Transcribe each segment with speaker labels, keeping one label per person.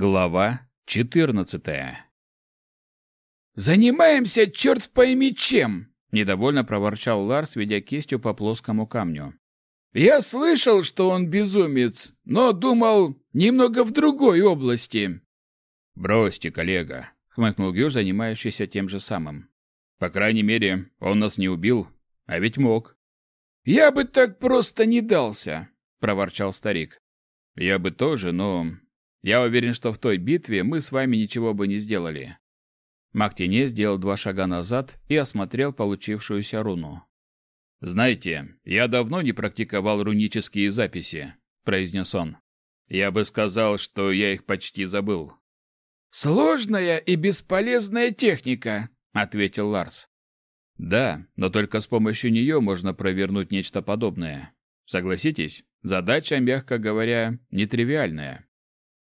Speaker 1: Глава 14.
Speaker 2: Занимаемся черт пойми чем,
Speaker 1: недовольно проворчал Ларс, ведя кистью по плоскому камню.
Speaker 2: Я слышал, что он безумец, но думал немного в другой области.
Speaker 1: Бросьте, коллега, хмыкнул Гюш, занимающийся тем же самым. По крайней мере, он нас не убил, а ведь мог.
Speaker 2: Я бы так просто не дался, проворчал старик.
Speaker 1: Я бы тоже, но я уверен, что в той битве мы с вами ничего бы не сделали. Мактине сделал два шага назад и осмотрел получившуюся руну. Знаете, я давно не практиковал рунические записи, произнес он. Я бы сказал, что я их почти забыл.
Speaker 2: Сложная и бесполезная техника, ответил Ларс.
Speaker 1: Да, но только с помощью нее можно провернуть нечто подобное. Согласитесь, задача, мягко говоря, нетривиальная.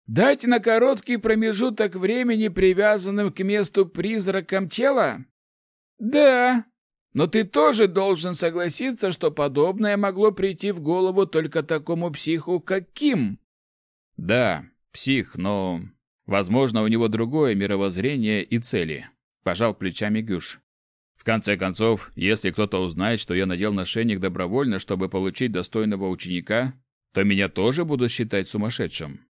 Speaker 2: Дать на короткий промежуток времени привязанным к месту призракам тело? Да. Но ты тоже должен согласиться, что подобное могло прийти в голову только такому психу, как Ким.
Speaker 1: Да, псих, но возможно, у него другое мировоззрение и цели, пожал плечами Гюш. В конце концов, если кто-то узнает, что я надел нашейник добровольно, чтобы получить достойного ученика, то меня тоже будут считать сумасшедшим.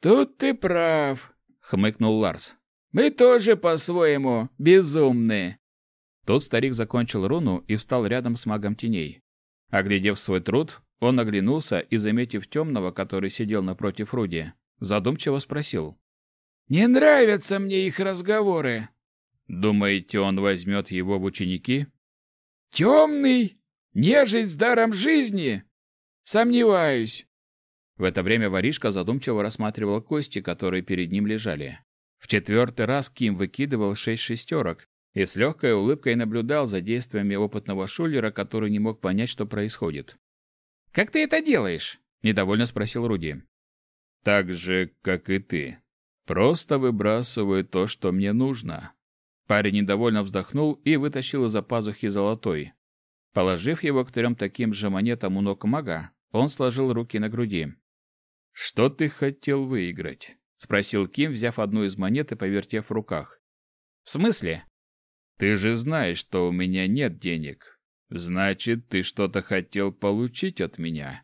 Speaker 2: Тут ты прав, хмыкнул Ларс. Мы тоже по-своему безумные.
Speaker 1: Тот старик закончил руну и встал рядом с магом теней. Оглядев свой труд, он оглянулся и, заметив темного, который сидел напротив Руди, задумчиво спросил.
Speaker 2: «Не нравятся мне их разговоры».
Speaker 1: «Думаете, он возьмет его в ученики?»
Speaker 2: «Темный? Нежить с даром жизни? Сомневаюсь.
Speaker 1: В это время воришка задумчиво рассматривал кости, которые перед ним лежали. В четвертый раз Ким выкидывал шесть шестерок и с легкой улыбкой наблюдал за действиями опытного шулера, который не мог понять, что происходит.
Speaker 2: «Как ты это делаешь?» – недовольно спросил Руди.
Speaker 1: «Так же, как и ты. Просто выбрасываю то, что мне нужно». Парень недовольно вздохнул и вытащил из-за пазухи золотой. Положив его к трем таким же монетам у ног мага, он сложил руки на груди. Что ты хотел выиграть? спросил Ким, взяв одну из монет и повертев в руках.
Speaker 2: В смысле?
Speaker 1: Ты же знаешь, что у меня нет денег. Значит, ты что-то хотел получить от меня.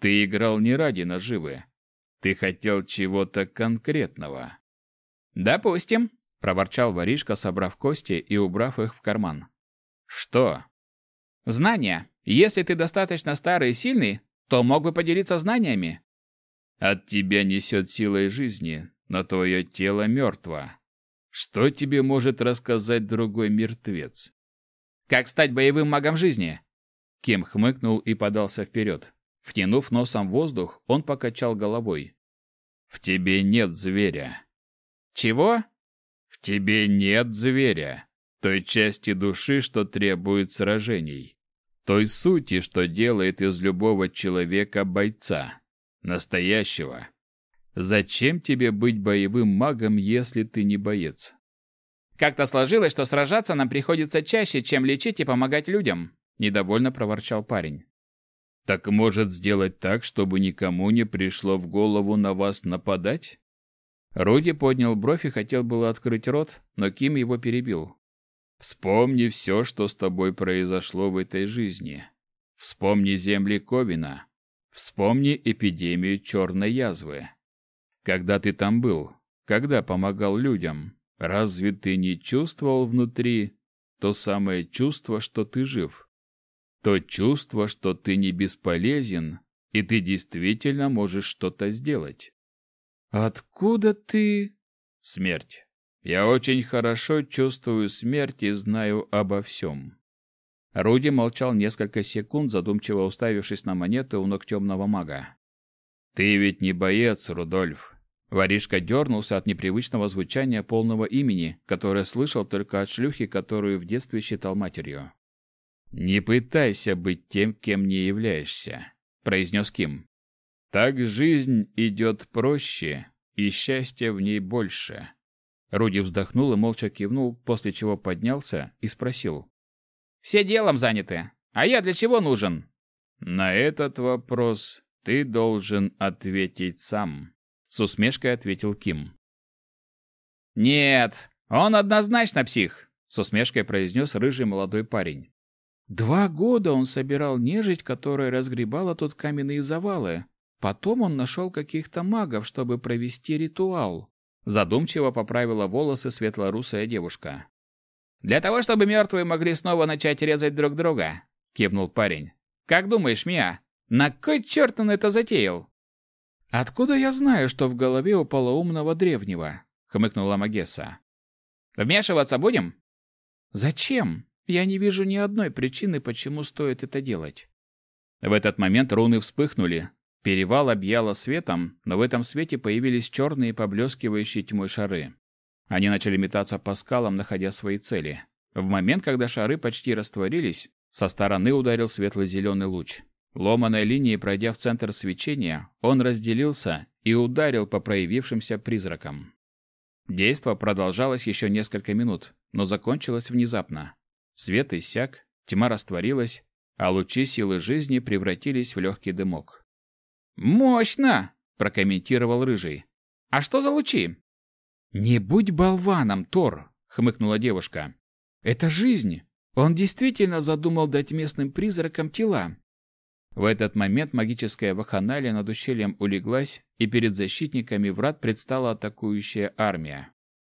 Speaker 1: Ты играл не ради наживы. Ты хотел чего-то конкретного.
Speaker 2: Допустим,
Speaker 1: проворчал воришка, собрав кости и убрав их в карман. Что?
Speaker 2: Знания. Если ты достаточно старый и сильный, то мог бы поделиться знаниями.
Speaker 1: От тебя несет силой жизни, но твое тело мертво. Что тебе может рассказать другой мертвец?
Speaker 2: Как стать боевым магом жизни?
Speaker 1: Кем хмыкнул и подался вперед. Втянув носом воздух, он покачал головой. В тебе нет зверя.
Speaker 2: Чего?
Speaker 1: В тебе нет зверя, той части души, что требует сражений, той сути, что делает из любого человека бойца. Настоящего. Зачем тебе быть боевым магом, если ты не боец?
Speaker 2: Как-то сложилось, что сражаться нам приходится чаще, чем лечить и помогать людям, недовольно проворчал парень.
Speaker 1: Так может сделать так, чтобы никому не пришло в голову на вас нападать? Руди поднял бровь и хотел было открыть рот, но Ким его перебил. Вспомни все, что с тобой произошло в этой жизни. Вспомни земли Ковина, Вспомни эпидемию черной язвы. Когда ты там был, когда помогал людям, разве ты не чувствовал внутри то самое чувство, что ты жив? То чувство, что ты не бесполезен, и ты действительно можешь что-то сделать.
Speaker 2: Откуда ты?
Speaker 1: Смерть. Я очень хорошо чувствую смерть и знаю обо всем. Руди молчал несколько секунд, задумчиво уставившись на монеты у ног темного мага. «Ты ведь не боец, Рудольф!» Воришка дернулся от непривычного звучания полного имени, которое слышал только от шлюхи, которую в детстве считал матерью. «Не пытайся быть тем, кем не являешься», — произнес Ким. «Так жизнь идет проще, и счастья в ней больше». Руди вздохнул и молча кивнул, после чего поднялся и спросил.
Speaker 2: Все делом заняты. А я для чего нужен?
Speaker 1: На этот вопрос ты должен ответить сам, с усмешкой ответил Ким.
Speaker 2: Нет, он однозначно псих,
Speaker 1: с усмешкой произнес рыжий молодой парень.
Speaker 2: Два года он собирал нежить, которая разгребала тут каменные завалы. Потом он нашел каких-то магов, чтобы провести ритуал.
Speaker 1: Задумчиво поправила волосы светлорусая девушка.
Speaker 2: Для того, чтобы мертвые могли снова начать резать друг друга, кивнул парень. Как думаешь, Мия, на кой черт он это затеял?
Speaker 1: Откуда я знаю, что в голове у полоумного древнего? хмыкнула Магесса.
Speaker 2: Вмешиваться будем?
Speaker 1: Зачем? Я не вижу ни одной причины, почему стоит это делать.
Speaker 2: В этот момент руны вспыхнули. Перевал объяло светом, но в этом свете появились черные поблескивающие тьмой шары. Они начали метаться по скалам, находя свои цели. В момент, когда шары почти растворились, со стороны ударил светло-зеленый луч. Ломаной линией пройдя в центр свечения, он разделился и ударил по проявившимся призракам. Действо продолжалось еще несколько минут, но закончилось внезапно. Свет иссяк, тьма растворилась, а лучи силы жизни превратились в легкий дымок.
Speaker 1: «Мощно!» – прокомментировал Рыжий. «А что за лучи?»
Speaker 2: «Не будь болваном, Тор!» – хмыкнула девушка. «Это жизнь! Он действительно задумал дать местным призракам тела!» В этот момент магическая ваханалия над ущельем улеглась, и перед защитниками врат предстала атакующая армия.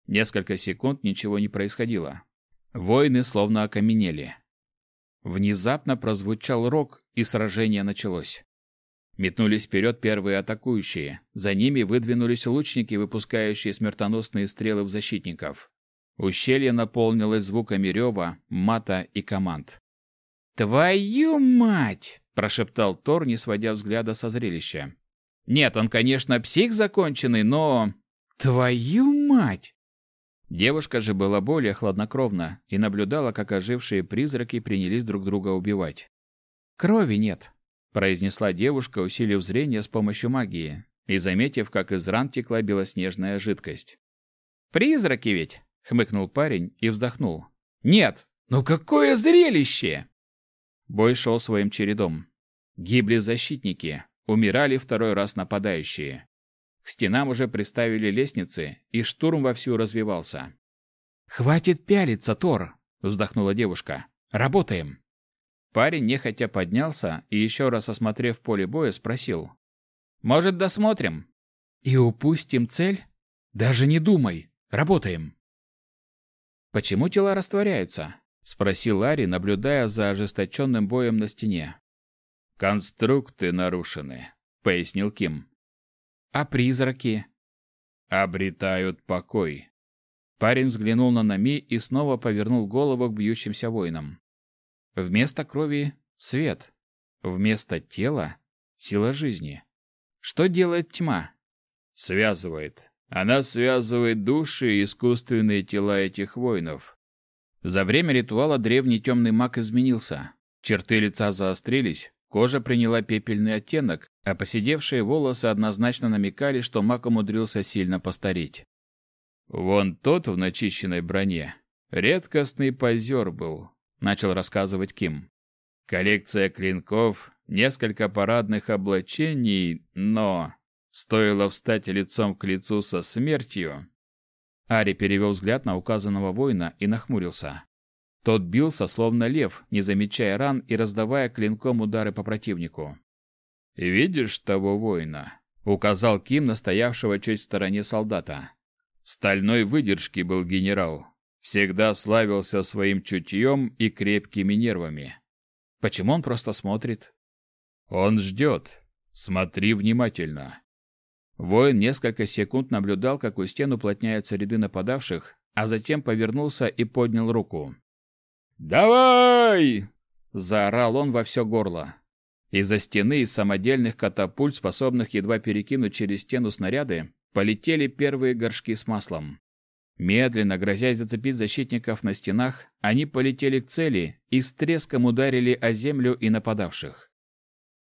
Speaker 2: Несколько секунд ничего не происходило. Воины словно окаменели. Внезапно прозвучал рог, и сражение началось. Метнулись вперед первые атакующие. За ними выдвинулись лучники, выпускающие смертоносные стрелы в защитников. Ущелье наполнилось звуками рева, мата и команд.
Speaker 1: «Твою мать!» – прошептал Тор, не сводя взгляда со зрелища. «Нет, он, конечно, псих законченный, но...» «Твою мать!»
Speaker 2: Девушка же была более хладнокровна и наблюдала, как ожившие призраки принялись друг друга убивать.
Speaker 1: «Крови нет», —
Speaker 2: произнесла девушка, усилив зрение с помощью магии и заметив, как из ран текла белоснежная жидкость.
Speaker 1: «Призраки ведь!» — хмыкнул парень и вздохнул.
Speaker 2: «Нет! Ну какое зрелище!»
Speaker 1: Бой шел своим чередом. Гибли защитники, умирали второй раз нападающие. К стенам уже приставили лестницы, и штурм вовсю развивался.
Speaker 2: «Хватит пялиться, Тор!» — вздохнула девушка. «Работаем!»
Speaker 1: Парень нехотя поднялся и, еще раз осмотрев поле боя, спросил. «Может, досмотрим?»
Speaker 2: «И упустим цель? Даже не думай! Работаем!»
Speaker 1: «Почему тела растворяются?» — спросил Ларри, наблюдая за ожесточенным боем на стене.
Speaker 2: «Конструкты нарушены», — пояснил Ким.
Speaker 1: А призраки?
Speaker 2: Обретают покой.
Speaker 1: Парень взглянул на Нами и снова повернул голову к бьющимся воинам. Вместо крови — свет. Вместо тела — сила жизни. Что делает тьма?
Speaker 2: Связывает. Она связывает души и искусственные тела этих воинов.
Speaker 1: За время ритуала древний темный маг изменился. Черты лица заострились, Кожа приняла пепельный оттенок, а поседевшие волосы однозначно намекали, что маг умудрился сильно постареть.
Speaker 2: «Вон тот в начищенной броне. Редкостный позер был», — начал рассказывать Ким. «Коллекция клинков, несколько парадных облачений, но...» Стоило встать лицом к лицу со смертью.
Speaker 1: Ари перевел взгляд на указанного воина и нахмурился. Тот бился, словно лев, не замечая ран и раздавая клинком удары по противнику.
Speaker 2: «Видишь того воина?» — указал Ким на стоявшего чуть в стороне солдата. «Стальной выдержки был генерал. Всегда славился своим чутьем и крепкими нервами.
Speaker 1: Почему он просто смотрит?»
Speaker 2: «Он ждет. Смотри внимательно».
Speaker 1: Воин несколько секунд наблюдал, как у стен уплотняются ряды нападавших, а затем повернулся и поднял руку.
Speaker 2: «Давай!»
Speaker 1: — заорал он во все горло. Из-за стены из самодельных катапульт, способных едва перекинуть через стену снаряды, полетели первые горшки с маслом. Медленно, грозясь зацепить защитников на стенах, они полетели к цели и с треском ударили о землю и нападавших.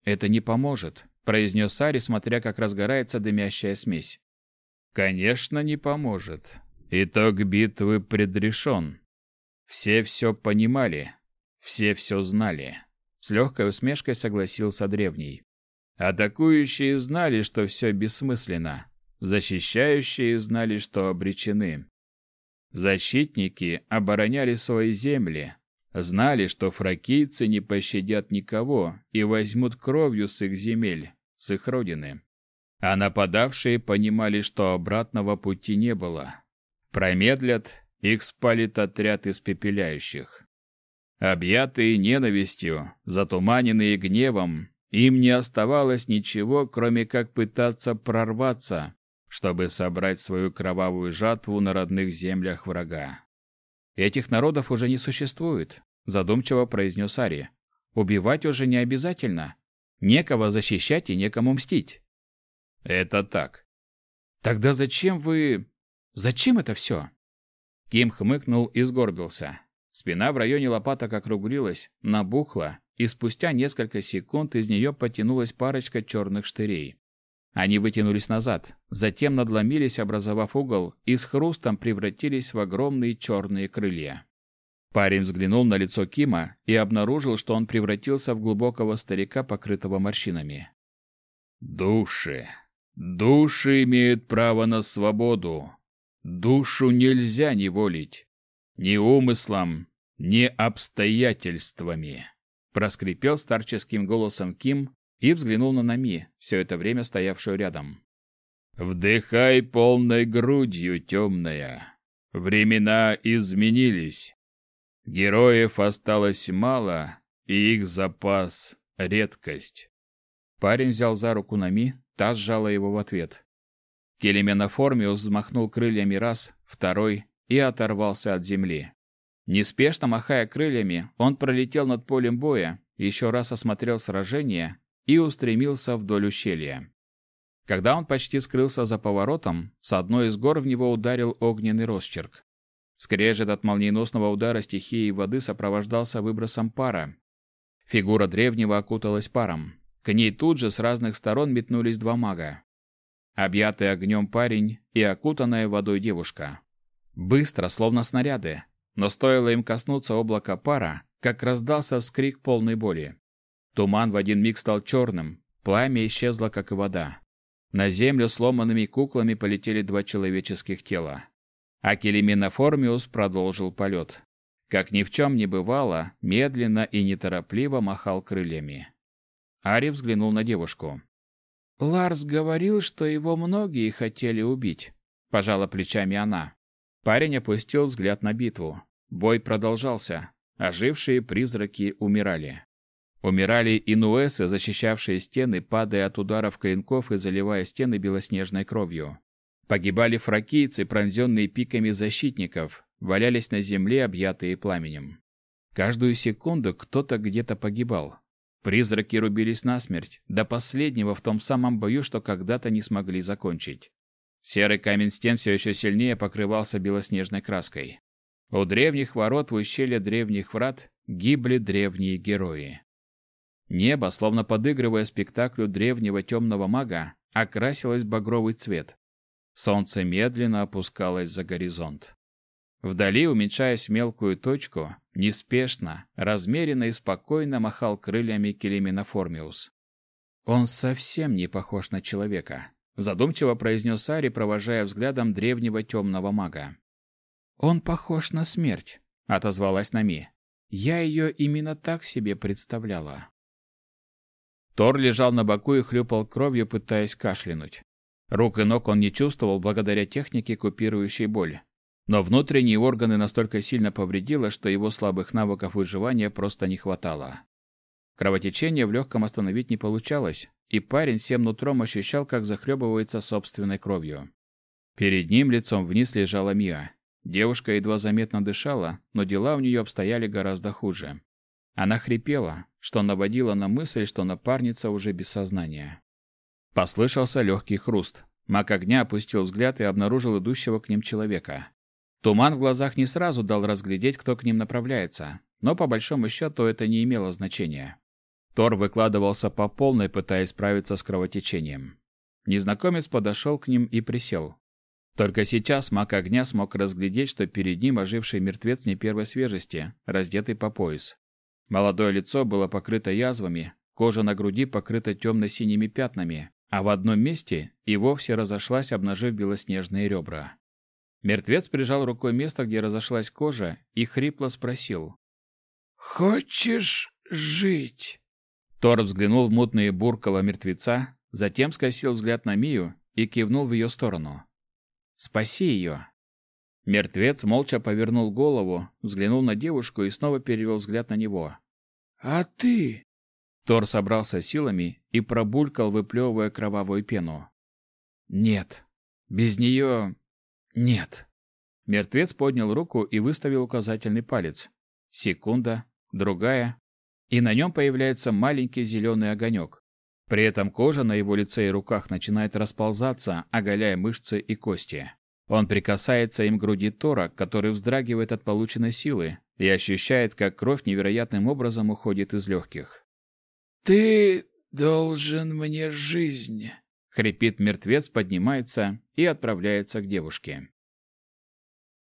Speaker 1: «Это не поможет», — произнес Сари, смотря, как разгорается дымящая смесь.
Speaker 2: «Конечно, не поможет. Итог битвы предрешен», все все понимали, все все знали. С легкой усмешкой согласился древний. Атакующие знали, что все бессмысленно.
Speaker 1: защищающие знали, что обречены. Защитники обороняли свои земли, знали, что фракийцы не пощадят никого и возьмут кровью с их земель, с их родины. А нападавшие понимали, что обратного пути не было. Промедлят, их спалит отряд испепеляющих. Объятые ненавистью, затуманенные гневом, им не оставалось ничего, кроме как пытаться прорваться, чтобы собрать свою кровавую жатву на родных землях врага. Этих народов уже не существует, задумчиво произнес Ари. Убивать уже не обязательно. Некого защищать и некому мстить. Это так. Тогда зачем вы... Зачем это все? Ким хмыкнул и сгорбился. Спина в районе лопаток округлилась, набухла, и спустя несколько секунд из нее потянулась парочка черных штырей. Они вытянулись назад, затем надломились, образовав угол, и с хрустом превратились в огромные черные крылья. Парень взглянул на лицо Кима и обнаружил, что он превратился в глубокого старика, покрытого морщинами. «Души! Души имеют право на свободу! Душу нельзя неволить! Ни умыслом, ни обстоятельствами!» Проскрипел старческим голосом Ким, и взглянул на Нами, все это время стоявшую рядом. «Вдыхай полной грудью, темная. Времена изменились. Героев осталось мало, и их запас — редкость». Парень взял за руку Нами, та сжала его в ответ. Келеменоформиус взмахнул крыльями раз, второй и оторвался от земли. Неспешно махая крыльями, он пролетел над полем боя, еще раз осмотрел сражение и устремился вдоль ущелья. Когда он почти скрылся за поворотом, с одной из гор в него ударил огненный росчерк. Скрежет от молниеносного удара стихии воды сопровождался выбросом пара. Фигура древнего окуталась паром. К ней тут же с разных сторон метнулись два мага. Объятый огнем парень и окутанная водой девушка. Быстро, словно снаряды. Но стоило им коснуться облака пара, как раздался вскрик полной боли. Туман в один миг стал черным, пламя исчезло, как и вода. На землю сломанными куклами полетели два человеческих тела. А Келиминоформиус продолжил полет. Как ни в чем не бывало, медленно и неторопливо махал крыльями. Ари взглянул на девушку. «Ларс говорил, что его многие хотели убить», — пожала плечами она. Парень опустил взгляд на битву. Бой продолжался. Ожившие призраки умирали. Умирали инуэсы, защищавшие стены, падая от ударов клинков и заливая стены белоснежной кровью. Погибали фракийцы, пронзенные пиками защитников, валялись на земле, объятые пламенем. Каждую секунду кто-то где-то погибал. Призраки рубились насмерть, до последнего в том самом бою, что когда-то не смогли закончить. Серый камень стен все еще сильнее покрывался белоснежной краской. У древних ворот в ущелье древних врат гибли древние герои. Небо, словно подыгрывая спектаклю древнего темного мага, окрасилось багровый цвет. Солнце медленно опускалось за горизонт. Вдали, уменьшаясь в мелкую точку, неспешно, размеренно и спокойно махал крыльями Келиминоформиус. «Он совсем не похож на человека», — задумчиво произнес Ари, провожая взглядом древнего темного мага. «Он похож на смерть», — отозвалась Нами. «Я ее именно так себе представляла». Тор лежал на боку и хлюпал кровью, пытаясь кашлянуть. Рук и ног он не чувствовал благодаря технике, купирующей боль. Но внутренние органы настолько сильно повредило, что его слабых навыков выживания просто не хватало. Кровотечение в легком остановить не получалось, и парень всем нутром ощущал, как захлебывается собственной кровью. Перед ним лицом вниз лежала Мия. Девушка едва заметно дышала, но дела у нее обстояли гораздо хуже. Она хрипела, что наводило на мысль, что напарница уже без сознания. Послышался легкий хруст. Маг огня опустил взгляд и обнаружил идущего к ним человека. Туман в глазах не сразу дал разглядеть, кто к ним направляется, но по большому счету это не имело значения. Тор выкладывался по полной, пытаясь справиться с кровотечением. Незнакомец подошел к ним и присел. Только сейчас маг огня смог разглядеть, что перед ним оживший мертвец не первой свежести, раздетый по пояс. Молодое лицо было покрыто язвами, кожа на груди покрыта темно-синими пятнами, а в одном месте и вовсе разошлась, обнажив белоснежные ребра. Мертвец прижал рукой место, где разошлась кожа, и хрипло спросил.
Speaker 2: «Хочешь жить?»
Speaker 1: Тор взглянул в мутные буркала мертвеца, затем скосил взгляд на Мию и кивнул в ее сторону. «Спаси ее!» Мертвец молча повернул голову, взглянул на девушку и снова перевел взгляд на него.
Speaker 2: «А ты?»
Speaker 1: Тор собрался силами и пробулькал, выплевывая кровавую пену. «Нет. Без нее... нет». Мертвец поднял руку и выставил указательный палец. Секунда, другая, и на нем появляется маленький зеленый огонек. При этом кожа на его лице и руках начинает расползаться, оголяя мышцы и кости. Он прикасается им к груди Тора, который вздрагивает от полученной силы и ощущает, как кровь невероятным образом уходит из легких.
Speaker 2: «Ты должен мне жизнь!»
Speaker 1: — хрипит мертвец, поднимается и отправляется к девушке.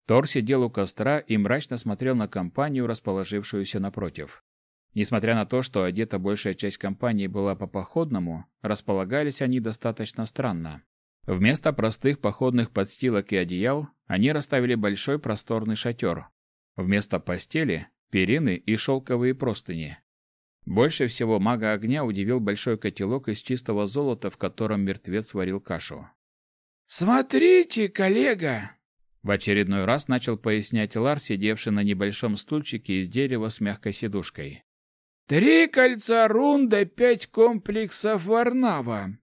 Speaker 1: Тор сидел у костра и мрачно смотрел на компанию, расположившуюся напротив. Несмотря на то, что одета большая часть компании была по-походному, располагались они достаточно странно. Вместо простых походных подстилок и одеял они расставили большой просторный шатер. Вместо постели – перины и шелковые простыни. Больше всего мага огня удивил большой котелок из чистого золота, в котором мертвец варил кашу.
Speaker 2: «Смотрите, коллега!»
Speaker 1: В очередной раз начал пояснять Лар, сидевший на небольшом стульчике из дерева с мягкой сидушкой.
Speaker 2: «Три кольца рунда, пять комплексов варнава.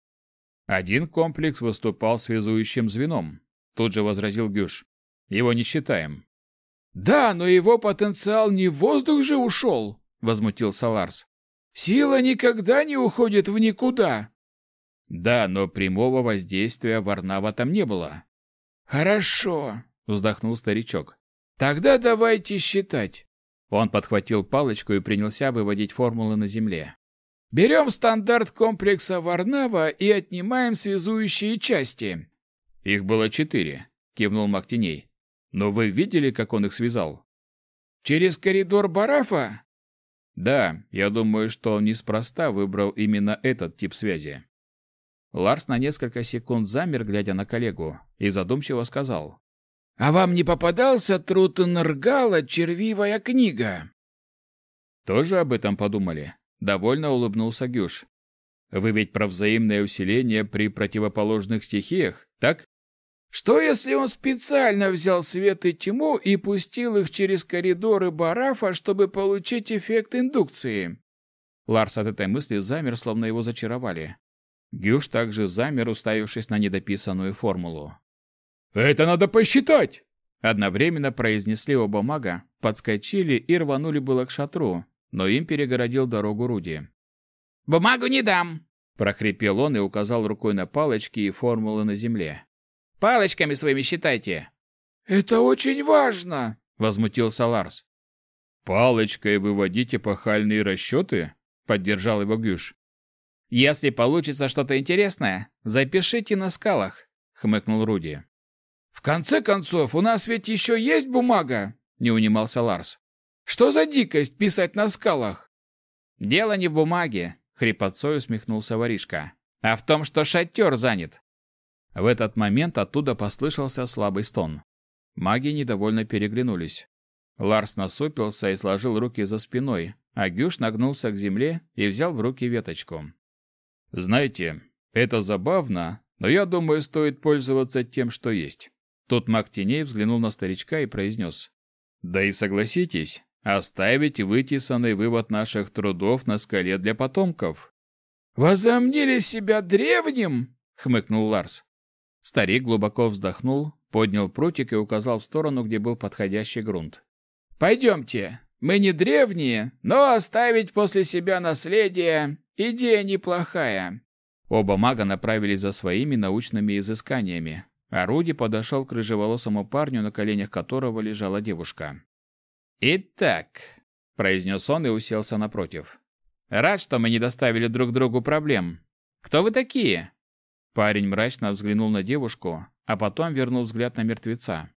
Speaker 1: Один комплекс выступал связующим звеном. Тут же возразил Гюш. Его не считаем.
Speaker 2: Да, но его потенциал не в воздух же ушел, возмутился Ларс. Сила никогда не уходит в никуда.
Speaker 1: Да, но прямого воздействия Варнава там не было.
Speaker 2: Хорошо,
Speaker 1: вздохнул старичок.
Speaker 2: Тогда давайте считать.
Speaker 1: Он подхватил палочку и принялся выводить формулы на земле.
Speaker 2: Берем стандарт комплекса Варнава и отнимаем связующие части.
Speaker 1: Их было четыре, кивнул Мактиней. Но вы видели, как он их связал?
Speaker 2: Через коридор Барафа?
Speaker 1: Да, я думаю, что он неспроста выбрал именно этот тип связи. Ларс на несколько секунд замер, глядя на коллегу, и задумчиво сказал.
Speaker 2: «А вам не попадался труд Нргала «Червивая книга»?»
Speaker 1: «Тоже об этом подумали?» Довольно улыбнулся Гюш. Вы ведь про взаимное усиление при противоположных стихиях, так?
Speaker 2: Что если он специально взял свет и тьму и пустил их через коридоры Барафа, чтобы получить эффект индукции?
Speaker 1: Ларс от этой мысли замер, словно его зачаровали. Гюш также замер, уставившись на недописанную формулу.
Speaker 2: «Это надо посчитать!»
Speaker 1: Одновременно произнесли оба мага, подскочили и рванули было к шатру, но им перегородил дорогу Руди.
Speaker 2: «Бумагу не дам!»
Speaker 1: – прохрипел он и указал рукой на палочки и формулы на земле.
Speaker 2: «Палочками своими считайте!» «Это очень важно!» – возмутился Ларс.
Speaker 1: «Палочкой выводите пахальные расчеты?» – поддержал его Гюш.
Speaker 2: «Если получится что-то интересное, запишите на скалах», — хмыкнул Руди. «В конце концов, у нас ведь еще есть бумага», — не унимался Ларс. Что за дикость писать на скалах?
Speaker 1: Дело не в бумаге, хрипотцой усмехнулся воришка, а в том, что шатер занят. В этот момент оттуда послышался слабый стон. Маги недовольно переглянулись. Ларс насупился и сложил руки за спиной, а Гюш нагнулся к земле и взял в руки веточку. «Знаете, это забавно, но я думаю, стоит пользоваться тем, что есть». Тут маг теней взглянул на старичка и произнес. «Да и согласитесь, оставить вытесанный вывод наших трудов на скале для потомков.
Speaker 2: «Возомнили себя древним?» — хмыкнул Ларс.
Speaker 1: Старик глубоко вздохнул, поднял прутик и указал в сторону, где был подходящий грунт.
Speaker 2: «Пойдемте. Мы не древние, но оставить после себя наследие — идея неплохая».
Speaker 1: Оба мага направились за своими научными изысканиями, Руди подошел к рыжеволосому парню, на коленях которого лежала девушка.
Speaker 2: «Итак», — произнес он и уселся напротив. «Рад, что мы не доставили друг другу проблем. Кто вы такие?»
Speaker 1: Парень мрачно взглянул на девушку, а потом вернул взгляд на мертвеца.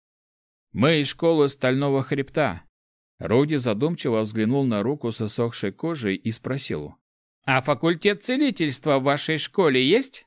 Speaker 2: «Мы из школы Стального Хребта».
Speaker 1: Руди задумчиво взглянул на руку с иссохшей кожей и спросил.
Speaker 2: «А факультет целительства в вашей школе есть?»